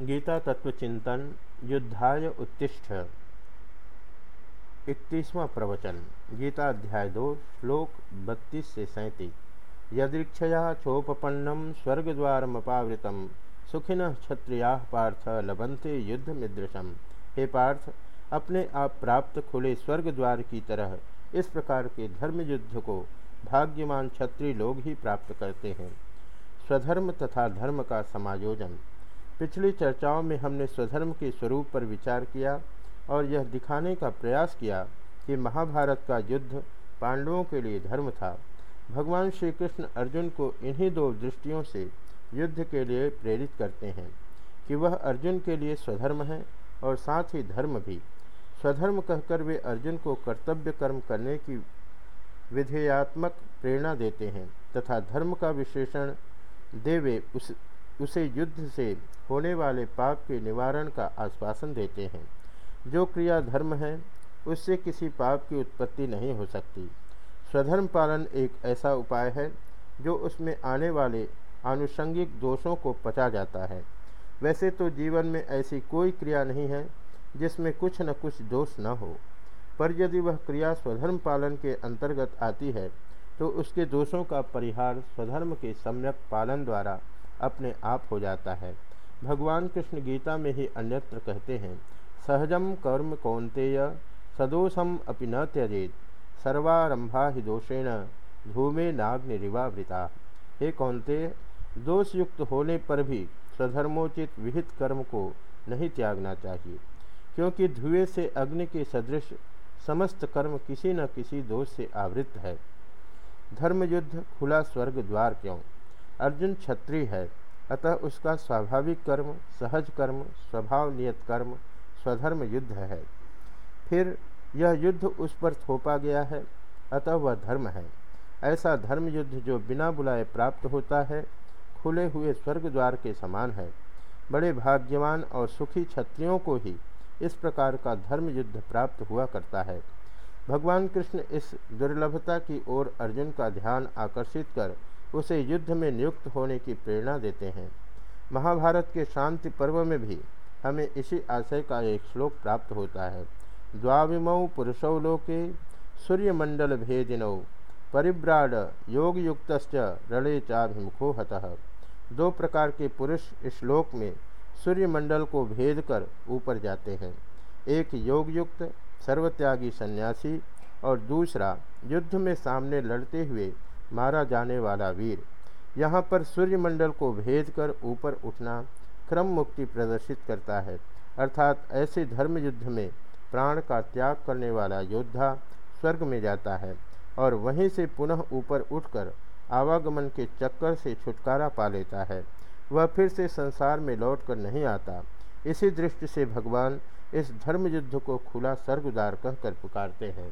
गीता तत्व चिंतन युद्धाय उत्तिष्ठ। इकतीसवां प्रवचन, गीता अध्याय दो, श्लोक बत्तीस से सैंतीस। यदीक्षया चोपन्नम स्वर्गद्वारमपावृत, सुखिन क्षत्रिया पार्थ लभंते युद्ध मिदृशम हे पार्थ, अपने आप प्राप्त खुले स्वर्ग द्वार की तरह इस प्रकार के धर्म युद्ध को भाग्यमान क्षत्रिय लोग ही प्राप्त करते हैं। स्वधर्म तथा धर्म का समायोजन। पिछली चर्चाओं में हमने स्वधर्म के स्वरूप पर विचार किया और यह दिखाने का प्रयास किया कि महाभारत का युद्ध पांडवों के लिए धर्म था। भगवान श्री कृष्ण अर्जुन को इन्हीं दो दृष्टियों से युद्ध के लिए प्रेरित करते हैं कि वह अर्जुन के लिए स्वधर्म है और साथ ही धर्म भी। स्वधर्म कहकर वे अर्जुन को कर्तव्य कर्म करने की विधेयात्मक प्रेरणा देते हैं तथा धर्म का विशेषण देवे उस उसे युद्ध से होने वाले पाप के निवारण का आश्वासन देते हैं। जो क्रिया धर्म है, उससे किसी पाप की उत्पत्ति नहीं हो सकती। स्वधर्म पालन एक ऐसा उपाय है, जो उसमें आने वाले आनुषंगिक दोषों को पचा जाता है। वैसे तो जीवन में ऐसी कोई क्रिया नहीं है, जिसमें कुछ न कुछ दोष न हो। पर यदि वह क्रिया स्वधर्म पालन के अंतर्गत आती है तो उसके दोषों का परिहार स्वधर्म के सम्यक पालन द्वारा अपने आप हो जाता है। भगवान कृष्ण गीता में ही अन्यत्र कहते हैं सहजम कर्म कौंतेय सदोषम अपि न त्यजेत सर्वारंभा ही दोषेण, धूमे नाग्निवावृता हे कौंतेय दोषयुक्त होने पर भी स्वधर्मोचित विहित कर्म को नहीं त्यागना चाहिए, क्योंकि धुएँ से अग्नि के सदृश समस्त कर्म किसी न किसी दोष से आवृत है। धर्म युद्ध खुला स्वर्ग द्वार क्यों? अर्जुन क्षत्रिय है। अतः उसका स्वाभाविक कर्म, सहज कर्म स्वभाव नियत कर्म, स्वधर्म युद्ध है। फिर यह युद्ध उस पर थोपा गया है। अतः वह धर्म है। ऐसा धर्म युद्ध जो बिना बुलाए प्राप्त होता है, खुले हुए स्वर्ग द्वार के समान है। बड़े भाग्यवान और सुखी क्षत्रियों को ही इस प्रकार का धर्म युद्ध प्राप्त हुआ करता है। भगवान कृष्ण इस दुर्लभता की ओर अर्जुन का ध्यान आकर्षित कर उसे युद्ध में नियुक्त होने की प्रेरणा देते हैं। महाभारत के शांति पर्व में भी हमें इसी आशय का एक श्लोक प्राप्त होता है। द्वाविमौ पुरुषौ लोके सूर्यमंडल भेदिनौ परिव्राड योग युक्त रणे चाभिमुखो हतः। दो प्रकार के पुरुष इस श्लोक में सूर्यमंडल को भेद कर ऊपर जाते हैं। एक योग युक्त सर्वत्यागी सन्यासी और दूसरा युद्ध में सामने लड़ते हुए मारा जाने वाला वीर। यहाँ पर सूर्यमंडल को भेद कर ऊपर उठना क्रम मुक्ति प्रदर्शित करता है। अर्थात ऐसे धर्म युद्ध में प्राण का त्याग करने वाला योद्धा स्वर्ग में जाता है और वहीं से पुनः ऊपर उठकर आवागमन के चक्कर से छुटकारा पा लेता है। वह फिर से संसार में लौटकर नहीं आता। इसी दृष्टि से भगवान इस धर्म युद्ध को खुला स्वर्गद्वार कहकर पुकारते हैं।